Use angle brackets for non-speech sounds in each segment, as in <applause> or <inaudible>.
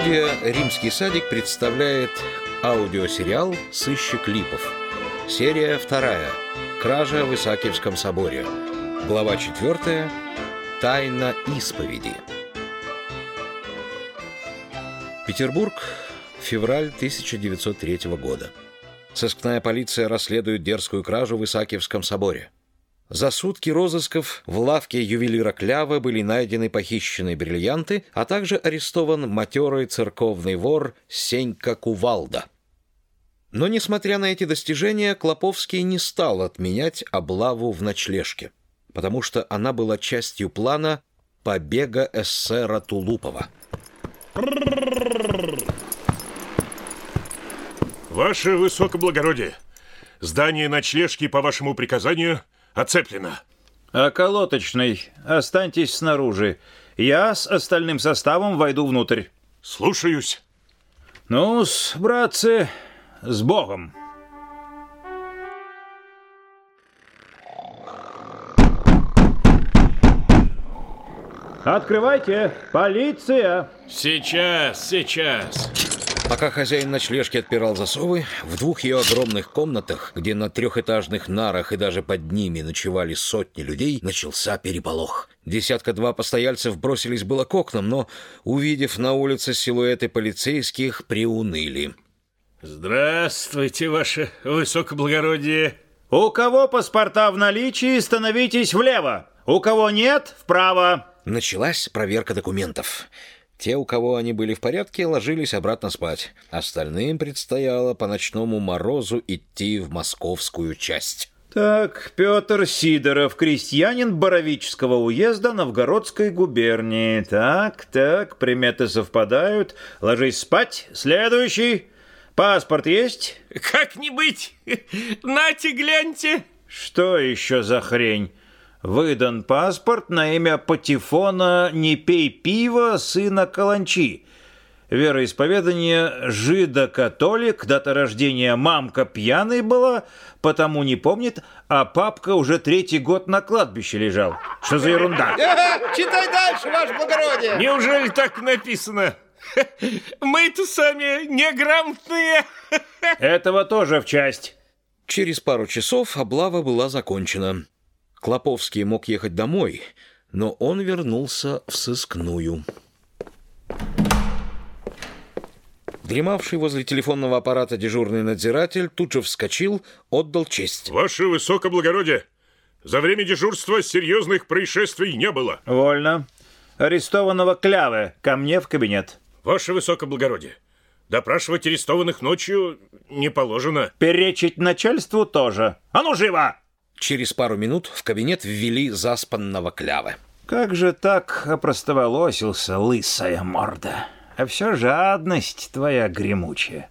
Студия «Римский садик» представляет аудиосериал «Сыщик Липов». Серия вторая. Кража в Исаакиевском соборе. Глава четвертая. Тайна исповеди. Петербург. Февраль 1903 года. Сыскная полиция расследует дерзкую кражу в Исаакиевском соборе. За сутки розысков в лавке ювелира Клява были найдены похищенные бриллианты, а также арестован матерый церковный вор Сенька Кувалда. Но, несмотря на эти достижения, Клоповский не стал отменять облаву в ночлежке, потому что она была частью плана побега эсера Тулупова. Ваше высокоблагородие, здание ночлежки по вашему приказанию – оцеплено. А колоточный, останьтесь снаружи. Я с остальным составом войду внутрь. Слушаюсь. ну братцы, с Богом. Открывайте! Полиция! Сейчас, сейчас. Пока хозяин ночлежки отпирал засовы, в двух ее огромных комнатах, где на трехэтажных нарах и даже под ними ночевали сотни людей, начался переполох. Десятка-два постояльцев бросились было к окнам, но, увидев на улице силуэты полицейских, приуныли. «Здравствуйте, ваше высокоблагородие!» «У кого паспорта в наличии, становитесь влево! У кого нет, вправо!» Началась проверка документов. Те, у кого они были в порядке, ложились обратно спать. Остальным предстояло по ночному морозу идти в московскую часть. Так, Петр Сидоров, крестьянин Боровического уезда Новгородской губернии. Так, так, приметы совпадают. Ложись спать. Следующий. Паспорт есть? Как не быть? <laughs> Нате, гляньте. Что еще за хрень? Выдан паспорт на имя Патефона «Не пей пиво» сына Каланчи. Вероисповедание жидо-католик, дата рождения мамка пьяной была, потому не помнит, а папка уже третий год на кладбище лежал. Что за ерунда? <laughs> Читай дальше, ваше благородие. Неужели так написано? <laughs> Мы-то сами неграмотные. <laughs> Этого тоже в часть. Через пару часов облава была закончена. Клоповский мог ехать домой, но он вернулся в сыскную. Дремавший возле телефонного аппарата дежурный надзиратель тут же вскочил, отдал честь. Ваше высокоблагородие, за время дежурства серьезных происшествий не было. Вольно. Арестованного Клявы ко мне в кабинет. Ваше высокоблагородие, допрашивать арестованных ночью не положено. Перечить начальству тоже. А ну, живо! Через пару минут в кабинет ввели заспанного клявы. Как же так опростоволосился, лысая морда? А все жадность твоя гремучая.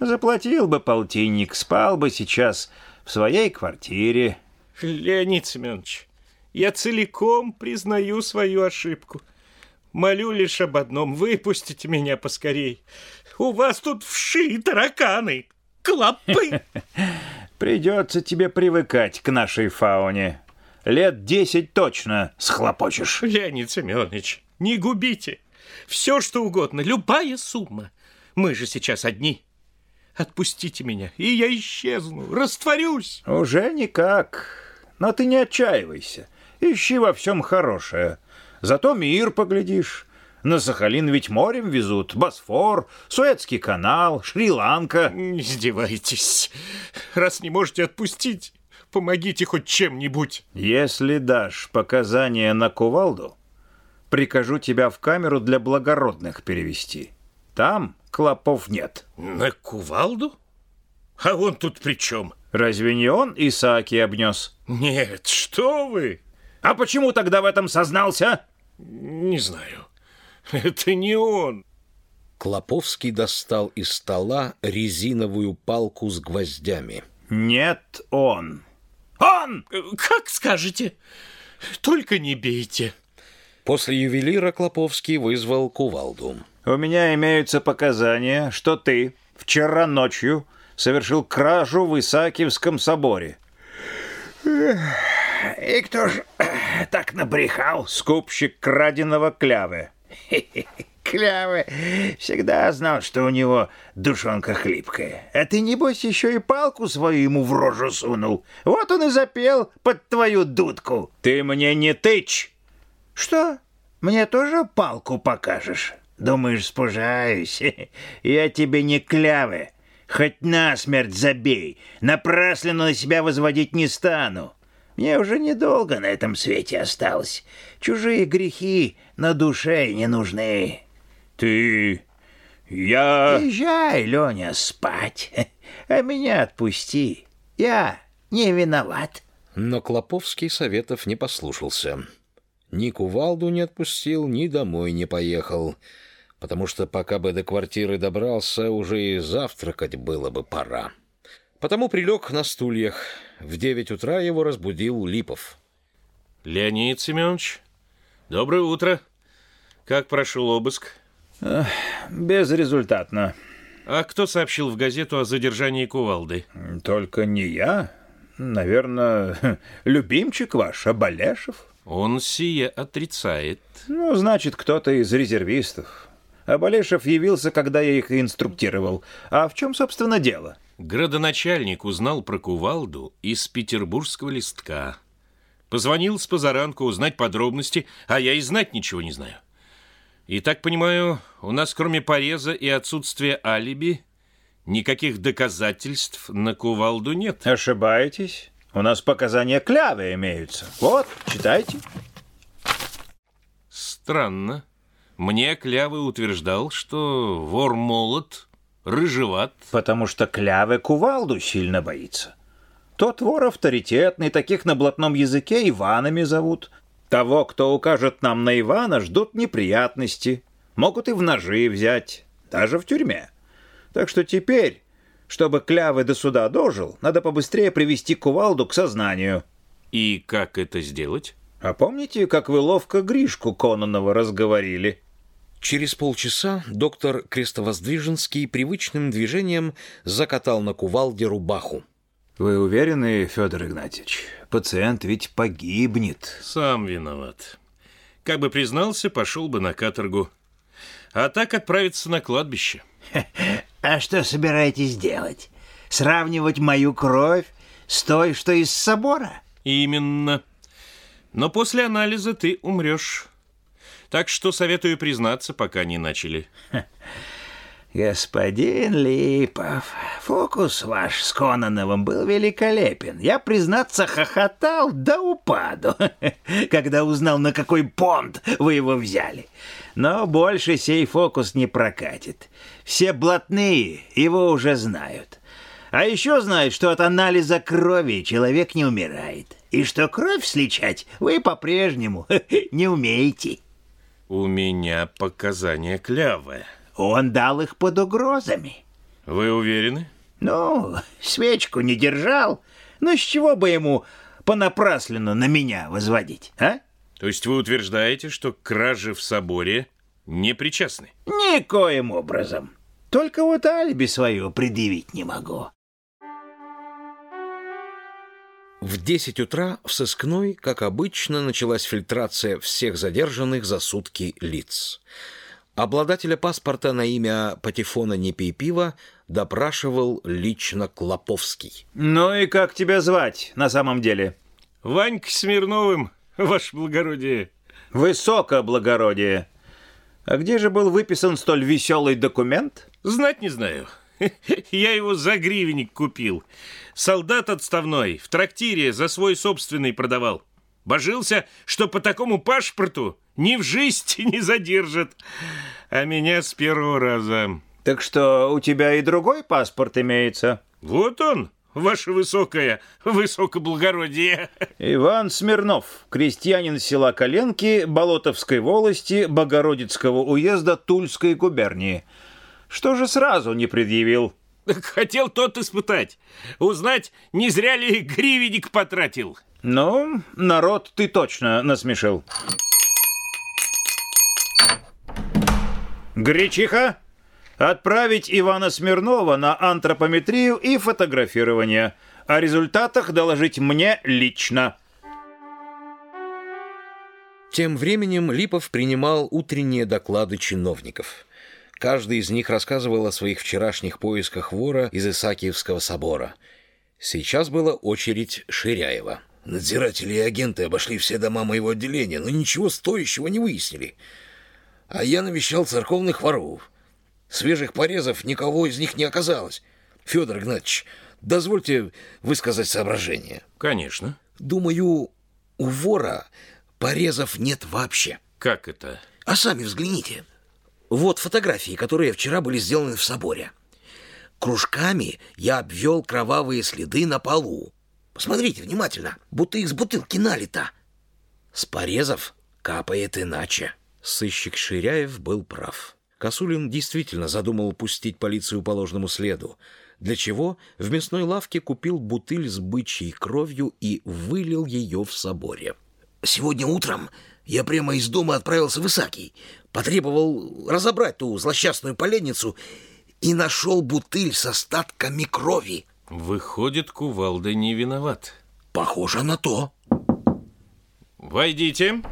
Заплатил бы полтинник, спал бы сейчас в своей квартире. Леонид Семенович, я целиком признаю свою ошибку. Молю лишь об одном, выпустите меня поскорей. У вас тут вши тараканы, клопы. <laughs> Придется тебе привыкать к нашей фауне. Лет десять точно схлопочешь. Леонид Семенович, не губите. Все, что угодно, любая сумма. Мы же сейчас одни. Отпустите меня, и я исчезну, растворюсь. Уже никак. Но ты не отчаивайся. Ищи во всем хорошее. Зато мир поглядишь. На Сахалин ведь морем везут. Босфор, Суэцкий канал, Шри-Ланка. Не издевайтесь. Раз не можете отпустить, помогите хоть чем-нибудь. Если дашь показания на кувалду, прикажу тебя в камеру для благородных перевести. Там клопов нет. На кувалду? А он тут при чем? Разве не он Исааки обнес? Нет, что вы? А почему тогда в этом сознался? Не знаю. <laughs> Это не он. Клоповский достал из стола резиновую палку с гвоздями. Нет, он. Он! Как скажете. Только не бейте. После ювелира Клоповский вызвал кувалду. У меня имеются показания, что ты вчера ночью совершил кражу в Исаакиевском соборе. И кто ж <clears throat> так набрехал? Скупщик краденого клявы. Клявы. Всегда знал, что у него душонка хлипкая. А ты, небось, еще и палку свою ему в рожу сунул. Вот он и запел под твою дудку. Ты мне не тычь. Что? Мне тоже палку покажешь? Думаешь, спужаюсь? <laughs> Я тебе не клявы. Хоть насмерть забей. Напрасленно на себя возводить не стану. Мне уже недолго на этом свете осталось. Чужие грехи на душе не нужны. Ты... я... Езжай, Леня, спать, а меня отпусти. Я не виноват. Но Клоповский советов не послушался. Ни кувалду не отпустил, ни домой не поехал, потому что пока бы до квартиры добрался, уже и завтракать было бы пора. Потому прилег на стульях. В девять утра его разбудил Липов. Леонид Семенович, доброе утро. Как прошел обыск? Безрезультатно. А кто сообщил в газету о задержании кувалды? Только не я. Наверное, <laughs> любимчик ваш, Абалешев. Он сие отрицает. Ну, значит, кто-то из резервистов. Абалешев явился, когда я их инструктировал. А в чем, собственно, дело? Градоначальник узнал про кувалду из петербургского листка. Позвонил с позаранку узнать подробности, а я и знать ничего не знаю. И так понимаю, у нас кроме пореза и отсутствия алиби никаких доказательств на кувалду нет. Ошибаетесь. У нас показания клявы имеются. Вот, читайте. Странно. Мне Клявы утверждал, что вор молод, рыжеват. Потому что клявы кувалду сильно боится. Тот вор авторитетный, таких на блатном языке Иванами зовут. Того, кто укажет нам на Ивана, ждут неприятности. Могут и в ножи взять, даже в тюрьме. Так что теперь, чтобы Клявы до суда дожил, надо побыстрее привести кувалду к сознанию. И как это сделать? А помните, как вы ловко Гришку Кононова разговорили? Через полчаса доктор Крестовоздвиженский привычным движением закатал на кувалде рубаху. Вы уверены, Федор Игнатьевич? Пациент ведь погибнет. Сам виноват. Как бы признался, пошел бы на каторгу. А так отправиться на кладбище. <laughs> А что собираетесь делать? Сравнивать мою кровь с той, что из собора? Именно. Но после анализа ты умрешь. Так что советую признаться, пока не начали. <laughs> Господин Липов, фокус ваш с Кононовым был великолепен. Я, признаться, хохотал до упаду, <laughs> когда узнал, на какой понт вы его взяли. Но больше сей фокус не прокатит. Все блатные его уже знают. А еще знают, что от анализа крови человек не умирает. И что кровь сличать вы по-прежнему <laughs> не умеете. У меня показания клявы. Он дал их под угрозами. Вы уверены? Ну, свечку не держал. Ну, с чего бы ему понапрасленно на меня возводить, а? То есть вы утверждаете, что к краже в соборе не причастны? Никоим образом. Только вот алиби свое предъявить не могу. В 10 утра в сыскной, как обычно, началась фильтрация всех задержанных за сутки лиц. Обладателя паспорта на имя Патефона «Не пей пива» допрашивал лично Клоповский. Ну и как тебя звать на самом деле? Ванька Смирновым, ваше благородие. Высокоблагородие. А где же был выписан столь веселый документ? Знать не знаю. <laughs> Я его за гривенник купил. Солдат отставной в трактире за свой собственный продавал. Божился, что по такому паспорту ни в жизнь <laughs> не задержат. А меня с первого раза. Так что у тебя и другой паспорт имеется? Вот он, ваше высокое, высокоблагородие. <laughs> Иван Смирнов, крестьянин села Коленки, Болотовской волости, Богородицкого уезда Тульской губернии. Что же сразу не предъявил? Хотел тот испытать. Узнать, не зря ли гривенник потратил. Ну, народ ты точно насмешил. Гречиха, отправить Ивана Смирнова на антропометрию и фотографирование. О результатах доложить мне лично. Тем временем Липов принимал утренние доклады чиновников. Каждый из них рассказывал о своих вчерашних поисках вора из Исаакиевского собора. Сейчас была очередь Ширяева. Надзиратели и агенты обошли все дома моего отделения, но ничего стоящего не выяснили. А я навещал церковных воров. Свежих порезов никого из них не оказалось. Федор Игнатьевич, дозвольте высказать соображение. Конечно. Думаю, у вора порезов нет вообще. Как это? А сами взгляните. Вот фотографии, которые вчера были сделаны в соборе. Кружками я обвел кровавые следы на полу. Посмотрите внимательно, будто с бутылки налито. С порезов капает иначе. Сыщик Ширяев был прав. Косулин действительно задумал пустить полицию по ложному следу, для чего в мясной лавке купил бутыль с бычьей кровью и вылил ее в соборе. Сегодня утром я прямо из дома отправился в Исакий, потребовал разобрать ту злосчастную поленницу и нашел бутыль с остатками крови. Выходит, кувалда не виноват. Похоже на то. Войдите.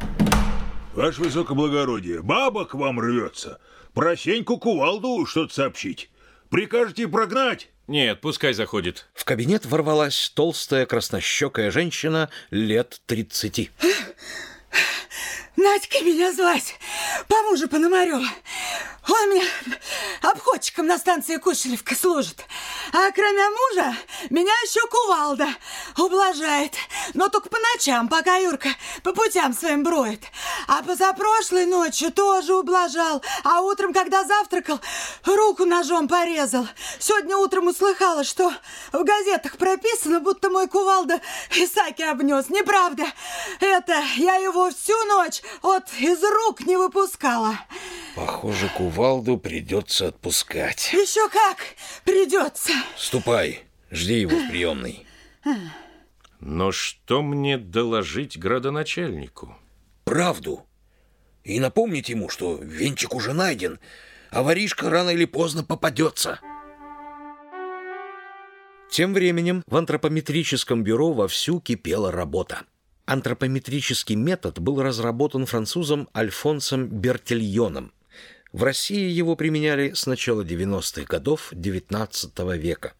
Ваше высокоблагородие, баба к вам рвется. Про Сеньку Кувалду что-то сообщить. Прикажете прогнать? Нет, пускай заходит. В кабинет ворвалась толстая краснощекая женщина лет тридцати. Надька меня звать, по мужу Пономарева. Он мне обходчиком на станции Кушелевка служит. А кроме мужа, меня еще кувалда ублажает. Но только по ночам, пока Юрка по путям своим броет. А позапрошлой ночью тоже ублажал. А утром, когда завтракал, руку ножом порезал. Сегодня утром услыхала, что в газетах прописано, будто мой кувалда Исаки обнес. Неправда. Это я его всю ночь вот из рук не выпускала. Похоже, кувалду придется отпускать. Еще как придется. Ступай, жди его в приемной. Но что мне доложить градоначальнику? Правду. И напомнить ему, что венчик уже найден, а воришка рано или поздно попадется. Тем временем в антропометрическом бюро вовсю кипела работа. Антропометрический метод был разработан французом Альфонсом Бертильоном. В России его применяли с начала 90-х годов XIX века.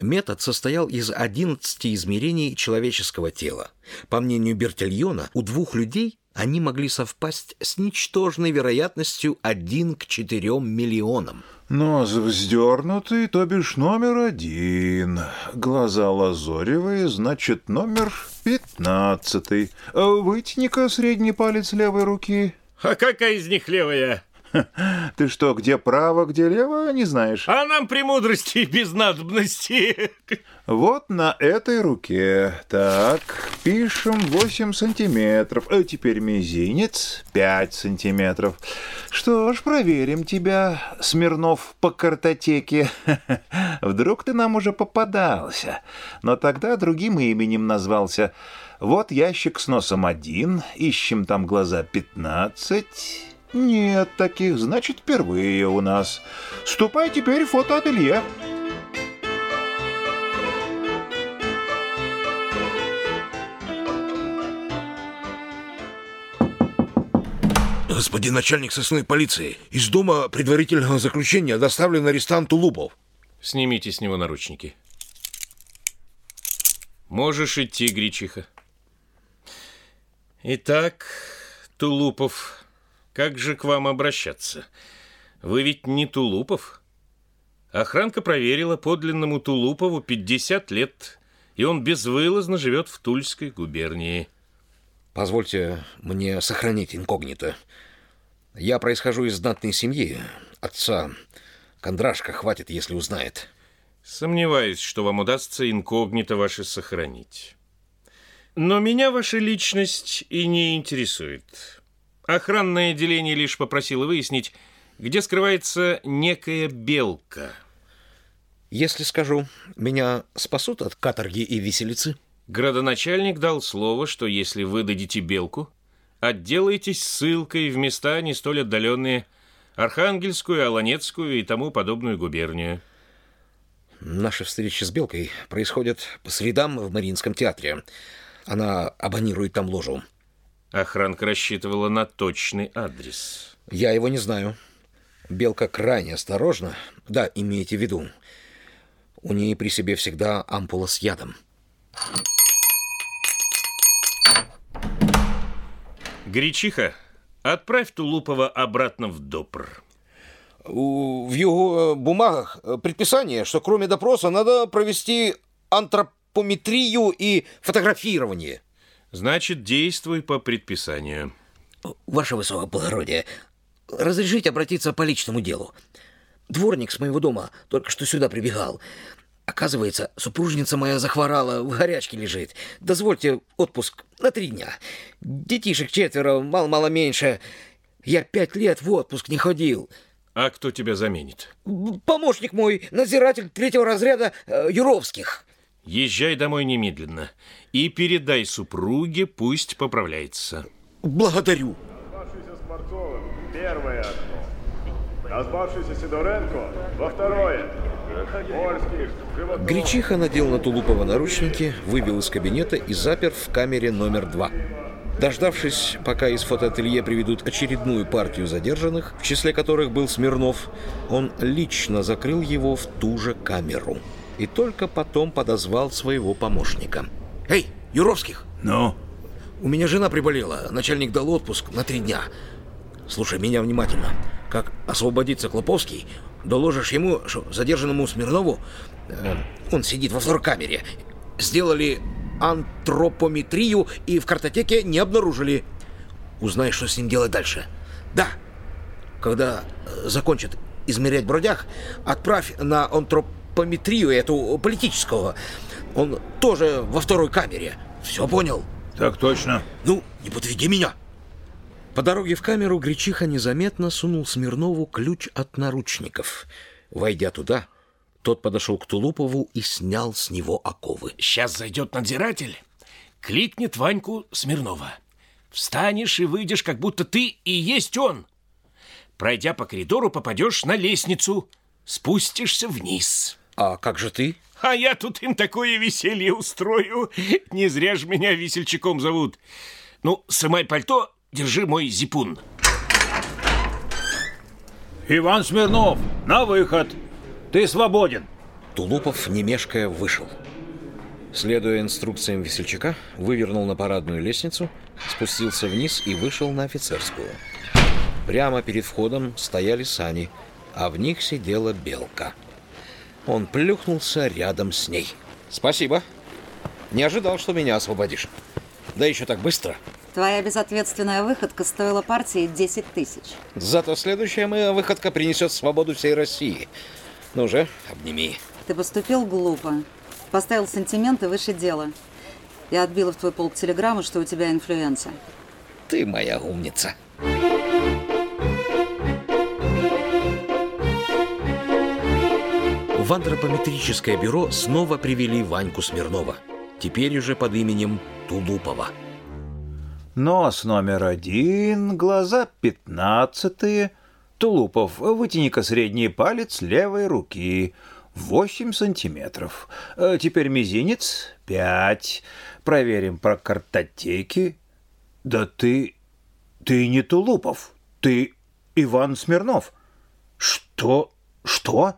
Метод состоял из 11 измерений человеческого тела. По мнению Бертильона, у двух людей они могли совпасть с ничтожной вероятностью 1 к 4 миллионам. Нос вздернутый, то бишь номер один. Глаза лазоревые, значит, номер пятнадцатый. Вытяни-ка средний палец левой руки. А какая из них левая? Ты что, где право, где лево, не знаешь? А нам премудрости без надобности. Вот на этой руке. Так, пишем 8 сантиметров. А теперь мизинец 5 сантиметров. Что ж, проверим тебя, Смирнов, по картотеке. <laughs> Вдруг ты нам уже попадался. Но тогда другим именем назвался. Вот ящик с носом один, ищем там глаза 15... Нет таких, значит, впервые у нас. Ступай теперь в фотоателье. Господин начальник сосной полиции, из дома предварительного заключения доставлен арестант Тулупов. Снимите с него наручники. Можешь идти, Гричиха. Итак, Тулупов, как же к вам обращаться? Вы ведь не Тулупов? Охранка проверила подлинному Тулупову 50 лет, и он безвылазно живет в Тульской губернии. Позвольте мне сохранить инкогнито. Я происхожу из знатной семьи. Отца Кондрашка хватит, если узнает. Сомневаюсь, что вам удастся инкогнито ваше сохранить. Но меня ваша личность и не интересует. Охранное отделение лишь попросило выяснить, где скрывается некая белка. Если скажу, меня спасут от каторги и виселицы? Градоначальник дал слово, что если вы дадите белку, отделаетесь ссылкой в места не столь отдаленные Архангельскую, Аланецкую и тому подобную губернию. Наши встречи с Белкой происходят по средам в Мариинском театре. Она абонирует там ложу. Охранка рассчитывала на точный адрес. Я его не знаю. Белка крайне осторожна. Да, имейте в виду. У нее при себе всегда ампула с ядом. Гречиха, отправь Тулупова обратно в Допр. В его э, бумагах э, предписание, что кроме допроса надо провести антропометрию и фотографирование. Значит, действуй по предписанию. Ваше высокоблагородие, разрешите обратиться по личному делу. Дворник с моего дома только что сюда прибегал. Оказывается, супружница моя захворала, в горячке лежит. Дозвольте отпуск на три дня. Детишек четверо, мало-мало меньше. Я пять лет в отпуск не ходил. А кто тебя заменит? Помощник мой, надзиратель третьего разряда э, Юровских. Езжай домой немедленно и передай супруге, пусть поправляется. Благодарю. Назвавшийся Скворцовым – первое окно. Назвавшийся Сидоренко – во второе. Гречиха надел на Тулупова наручники, вывел из кабинета и запер в камере номер два. Дождавшись, пока из фотоателье приведут очередную партию задержанных, в числе которых был Смирнов, он лично закрыл его в ту же камеру. И только потом подозвал своего помощника. Эй, Юровских, Ну? у меня жена приболела. Начальник дал отпуск на три дня. Слушай меня внимательно. Как освободится Клоповский, доложишь ему, что задержанному Смирнову, э, он сидит во второй камере, сделали антропометрию и в картотеке не обнаружили. Узнай, что с ним делать дальше. Да, когда э, закончат измерять бродяг, отправь на антропометрию эту политического. Он тоже во второй камере. Все понял? Так точно. Ну, не подведи меня. По дороге в камеру Гречиха незаметно сунул Смирнову ключ от наручников. Войдя туда, тот подошел к Тулупову и снял с него оковы. Сейчас зайдет надзиратель, кликнет Ваньку Смирнова. Встанешь и выйдешь, как будто ты и есть он. Пройдя по коридору, попадешь на лестницу, спустишься вниз. А как же ты? А я тут им такое веселье устрою. Не зря же меня весельчаком зовут. Ну, сымай пальто, держи мой зипун. Иван Смирнов, на выход. Ты свободен. Тулупов, не мешкая, вышел. Следуя инструкциям весельчака, вывернул на парадную лестницу, спустился вниз и вышел на офицерскую. Прямо перед входом стояли сани, а в них сидела белка. Он плюхнулся рядом с ней. «Спасибо. Не ожидал, что меня освободишь. Да еще так быстро. Твоя безответственная выходка стоила партии 10 тысяч. Зато следующая моя выходка принесет свободу всей России. Ну же, обними. Ты поступил глупо. Поставил сантименты выше дела. Я отбила в твой полк телеграмму, что у тебя инфлюенция. Ты моя умница. В антропометрическое бюро снова привели Ваньку Смирнова. Теперь уже под именем Тулупова. Нос номер один, глаза пятнадцатые. Тулупов, вытяни-ка средний палец левой руки. Восемь сантиметров. Э, Теперь мизинец. Пять. Проверим про картотеки. Да ты... Ты не Тулупов. Ты Иван Смирнов. Что? Что?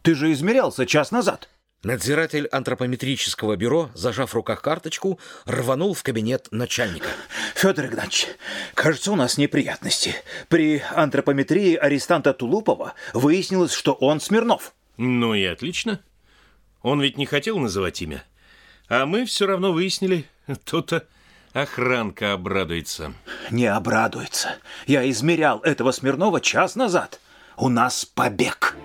Ты же измерялся час назад. Надзиратель антропометрического бюро, зажав в руках карточку, рванул в кабинет начальника. Федор Игнатьевич, кажется, у нас неприятности. При антропометрии арестанта Тулупова выяснилось, что он Смирнов. Ну и отлично. Он ведь не хотел называть имя. А мы все равно выяснили, то-то охранка обрадуется. Не обрадуется. Я измерял этого Смирнова час назад. У нас побег.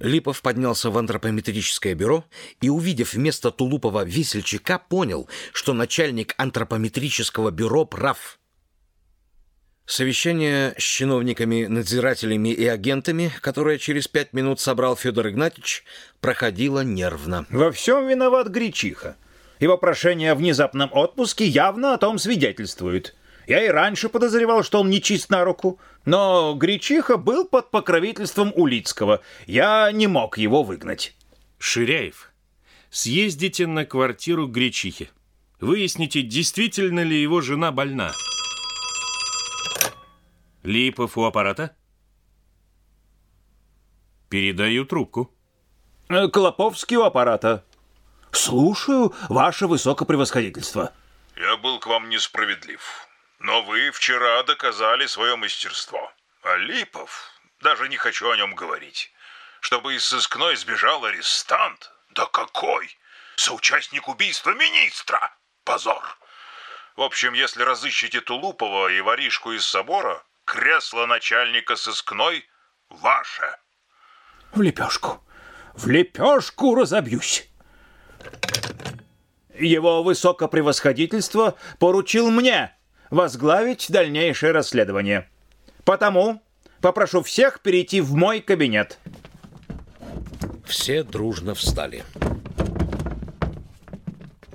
Липов поднялся в антропометрическое бюро и, увидев вместо Тулупова весельчака, понял, что начальник антропометрического бюро прав. Совещание с чиновниками, надзирателями и агентами, которое через пять минут собрал Федор Игнатьевич, проходило нервно. Во всем виноват Гречиха. Его прошение о внезапном отпуске явно о том свидетельствует. Я и раньше подозревал, что он не чист на руку, но Гречиха был под покровительством Улицкого. Я не мог его выгнать. Ширяев, съездите на квартиру Гречихи. Выясните, действительно ли его жена больна. Липов у аппарата? Передаю трубку. Э, Клоповский у аппарата. Слушаю, ваше высокопревосходительство. Я был к вам несправедлив. Но вы вчера доказали свое мастерство. А Липов, даже не хочу о нем говорить. Чтобы из сыскной сбежал арестант? Да какой? Соучастник убийства министра! Позор! В общем, если разыщете Тулупова и воришку из собора, кресло начальника сыскной ваше. В лепешку. В лепешку разобьюсь. Его высокопревосходительство поручил мне возглавить дальнейшее расследование. Потому попрошу всех перейти в мой кабинет. Все дружно встали.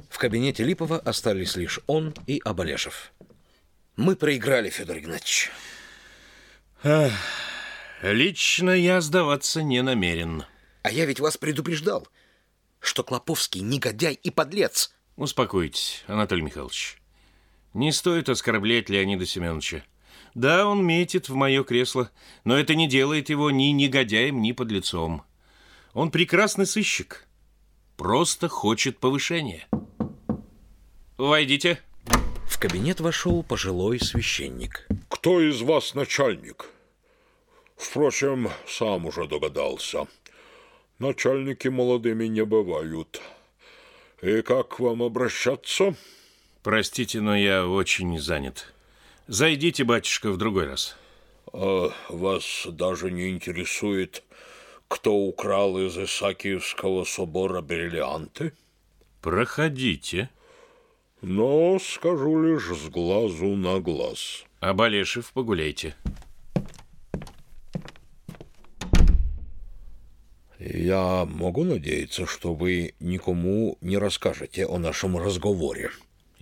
В кабинете Липова остались лишь он и Абалешев. Мы проиграли, Федор Игнатьевич. Лично я сдаваться не намерен. А я ведь вас предупреждал, что Клоповский негодяй и подлец. Успокойтесь, Анатолий Михайлович. Не стоит оскорблять Леонида Семеновича. Да, он метит в мое кресло, но это не делает его ни негодяем, ни подлецом. Он прекрасный сыщик. Просто хочет повышения. Войдите. В кабинет вошел пожилой священник. Кто из вас начальник? Впрочем, сам уже догадался. Начальники молодыми не бывают. И как к вам обращаться? Простите, но я очень занят. Зайдите, батюшка, в другой раз. А вас даже не интересует, кто украл из Исаакиевского собора бриллианты? Проходите. Но скажу лишь с глазу на глаз. А Балешев погуляйте. Я могу надеяться, что вы никому не расскажете о нашем разговоре.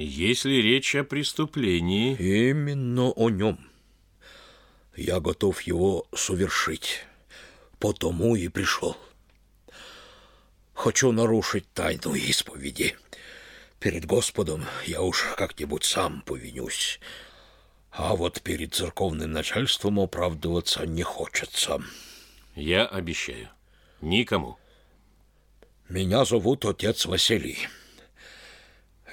Если речь о преступлении... Именно о нем. Я готов его совершить. Потому и пришел. Хочу нарушить тайну исповеди. Перед Господом я уж как-нибудь сам повинюсь. А вот перед церковным начальством оправдываться не хочется. Я обещаю. Никому. Меня зовут отец Василий.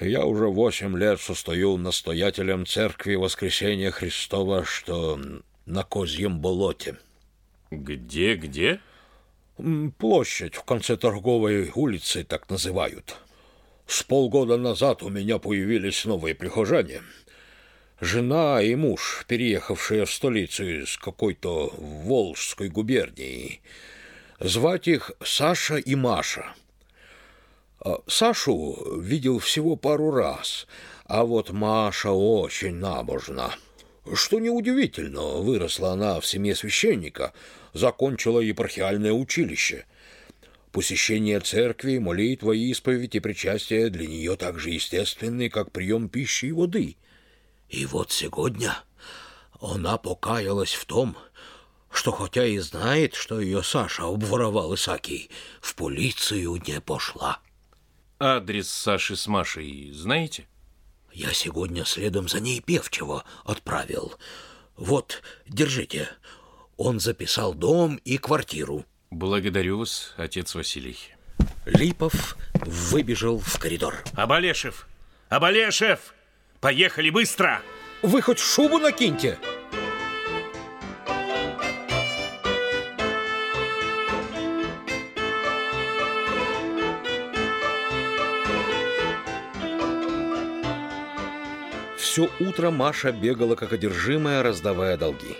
Я уже восемь лет состою настоятелем церкви Воскресения Христова, что на Козьем болоте. Где, где? Площадь в конце торговой улицы так называют. С полгода назад у меня появились новые прихожане. Жена и муж, переехавшие в столицу из какой-то Волжской губернии. Звать их Саша и Маша. А Сашу видел всего пару раз, а вот Маша очень набожна. Что неудивительно, выросла она в семье священника, закончила епархиальное училище. Посещение церкви, молитва, исповедь и причастие для нее так же естественны, как прием пищи и воды. И вот сегодня она покаялась в том, что хотя и знает, что ее Саша обворовал Исакий, в полицию не пошла. Адрес Саши с Машей знаете? Я сегодня следом за ней певчего отправил. Вот, держите. Он записал дом и квартиру. Благодарю вас, отец Василий. Липов выбежал в коридор. Абалешев! Абалешев! Поехали быстро! Вы хоть шубу накиньте! Все утро Маша бегала как одержимая, раздавая долги.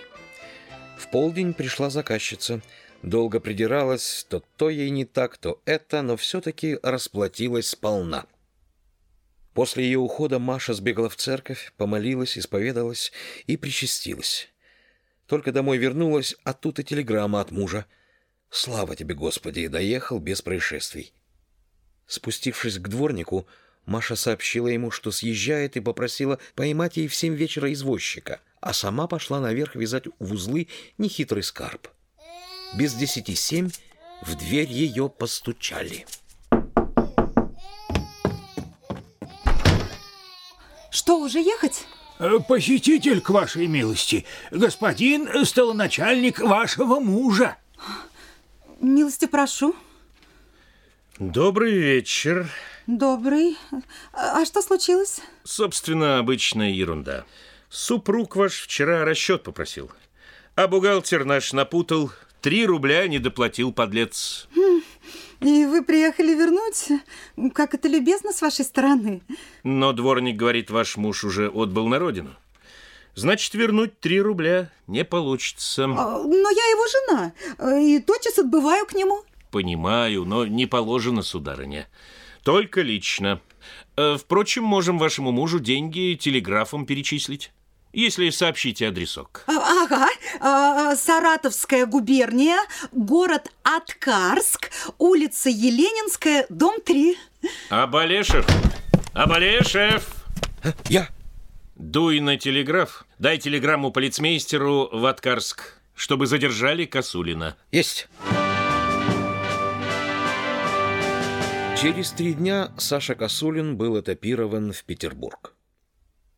В полдень пришла заказчица. Долго придиралась, то то ей не так, то это, но все-таки расплатилась сполна. После ее ухода Маша сбегала в церковь, помолилась, исповедалась и причастилась. Только домой вернулась, а тут и телеграмма от мужа. «Слава тебе, Господи!» доехал без происшествий. Спустившись к дворнику, Маша сообщила ему, что съезжает, и попросила поймать ей в семь вечера извозчика, а сама пошла наверх вязать в узлы нехитрый скарб. Без десяти семь в дверь ее постучали. Что, уже ехать? Э, Посетитель к вашей милости, господин столоначальник вашего мужа. Милости прошу. Добрый вечер. Добрый. А а что случилось? Собственно, обычная ерунда. Супруг ваш вчера расчет попросил. А бухгалтер наш напутал. Три рубля не доплатил, подлец. Хм, И вы приехали вернуть? Как это любезно с вашей стороны. Но дворник говорит, ваш муж уже отбыл на родину. Значит, вернуть три рубля не получится. А, Но я его жена, э, и тотчас отбываю к нему. Понимаю, но не положено, сударыня. Только лично. Э, Впрочем, можем вашему мужу деньги телеграфом перечислить, если сообщите адресок. А, Ага, а, Саратовская губерния, город Аткарск, улица Еленинская, дом 3. Абалешев! Абалешев! Я? Дуй на телеграф. Дай телеграмму полицмейстеру в Аткарск, чтобы задержали Косулина. Есть. Через три дня Саша Косулин был этапирован в Петербург.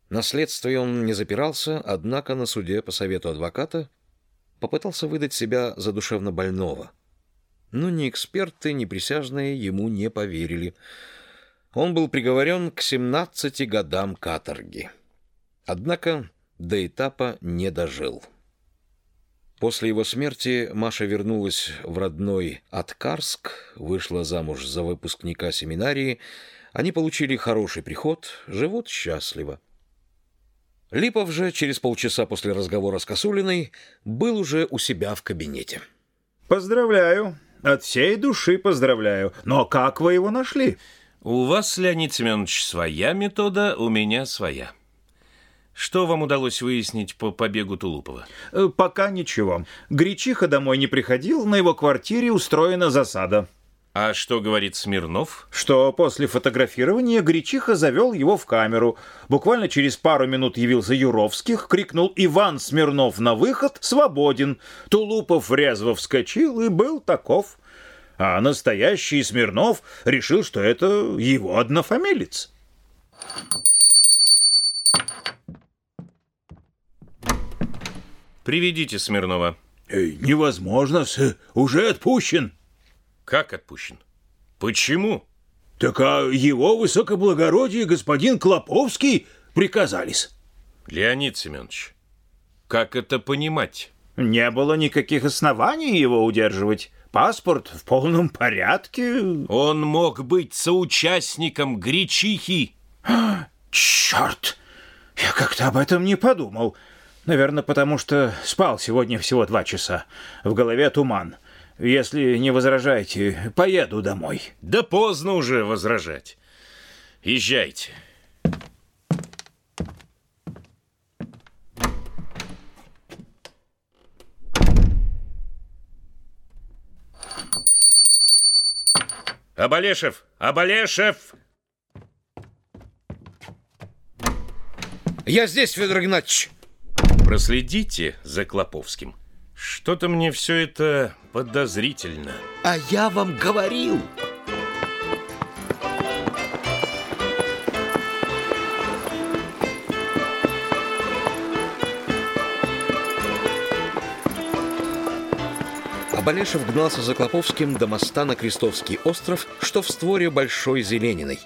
На следствие он не запирался, однако на суде по совету адвоката попытался выдать себя за душевно больного. Но ни эксперты, ни присяжные ему не поверили. Он был приговорен к 17 годам каторги. Однако до этапа не дожил. После его смерти Маша вернулась в родной Аткарск, вышла замуж за выпускника семинарии. Они получили хороший приход, живут счастливо. Липов же через полчаса после разговора с Косулиной был уже у себя в кабинете. Поздравляю. От всей души поздравляю. Но как вы его нашли? У вас, Леонид Семенович, своя метода, у меня своя. Что вам удалось выяснить по побегу Тулупова? Э, Пока ничего. Гречиха домой не приходил, на его квартире устроена засада. А что говорит Смирнов? Что после фотографирования Гречиха завел его в камеру. Буквально через пару минут явился Юровских, крикнул «Иван Смирнов на выход! Свободен!» Тулупов резво вскочил и был таков. А настоящий Смирнов решил, что это его однофамилец. Приведите Смирнова. Эй, невозможно, с, уже отпущен. Как отпущен? Почему? Так а его высокоблагородие господин Клоповский приказались. Леонид Семенович, как это понимать? Не было никаких оснований его удерживать. Паспорт в полном порядке. Он мог быть соучастником Гречихи. Черт! Я как-то об этом не подумал. Наверное, потому что спал сегодня всего два часа. В голове туман. Если не возражаете, поеду домой. Да поздно уже возражать. Езжайте. Абалешев! Абалешев! Я здесь, Федор Игнатьевич. Проследите за Клоповским. Что-то мне все это подозрительно. А я вам говорил. Абалешев гнался за Клоповским до моста на Крестовский остров, что в створе Большой Зелениной.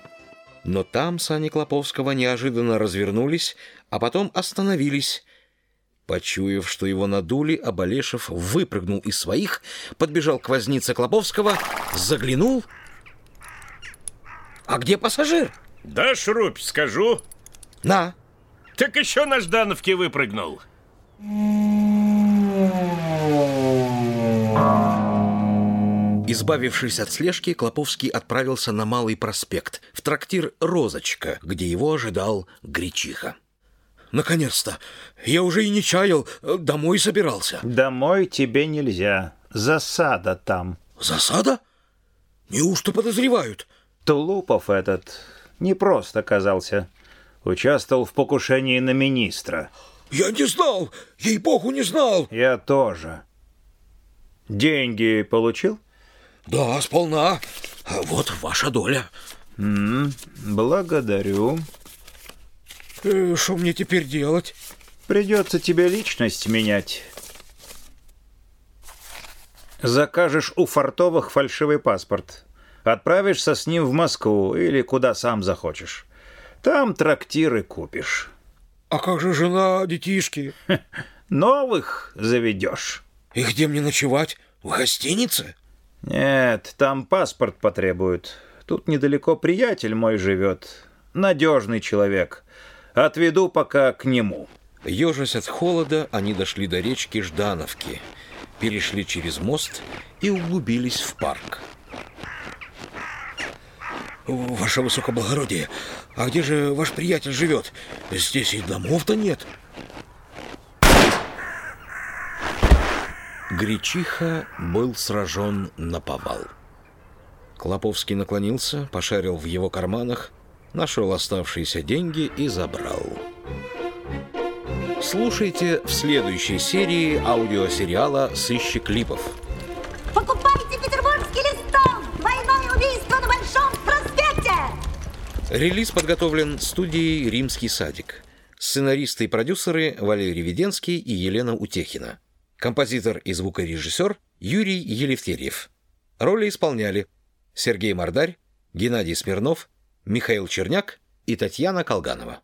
Но там сани Клоповского неожиданно развернулись, а потом остановились. Почуяв, что его надули, Абалешев выпрыгнул из своих, подбежал к вознице Клоповского, заглянул. «А где пассажир?» Дашь рубь, скажу. «На». Так еще на Ждановке выпрыгнул. Избавившись от слежки, Клоповский отправился на Малый проспект, в трактир «Розочка», где его ожидал Гречиха. «Наконец-то! Я уже и не чаял, домой собирался». Домой тебе нельзя. Засада там. «Засада? Неужто подозревают?» Тулупов этот не просто оказался. Участвовал в покушении на министра. «Я не знал! Ей-богу, не знал!» Я тоже. Деньги получил? «Да, сполна. Вот ваша доля». М, Благодарю. Э, Что мне теперь делать? Придется тебе личность менять. Закажешь у фартовых фальшивый паспорт. Отправишься с ним в Москву или куда сам захочешь. Там трактиры купишь. А как же жена, детишки? <laughs> Новых заведешь. И где мне ночевать? В гостинице? Нет, там паспорт потребуют. Тут недалеко приятель мой живет. Надежный человек. Отведу пока к нему. Ежась от холода, они дошли до речки Ждановки, перешли через мост и углубились в парк. Ваше высокоблагородие, а где же ваш приятель живет? Здесь и домов-то нет. Гречиха был сражен на повал. Клоповский наклонился, пошарил в его карманах, нашел оставшиеся деньги и забрал. Слушайте в следующей серии аудиосериала «Сыщик Липов». Покупайте петербургский листок! Двойное убийство на Большом проспекте! Релиз подготовлен студией «Римский садик». Сценаристы и продюсеры Валерий Веденский и Елена Утехина. Композитор и звукорежиссер Юрий Елефтерьев. Роли исполняли Сергей Мордарь, Геннадий Смирнов, Михаил Черняк и Татьяна Колганова.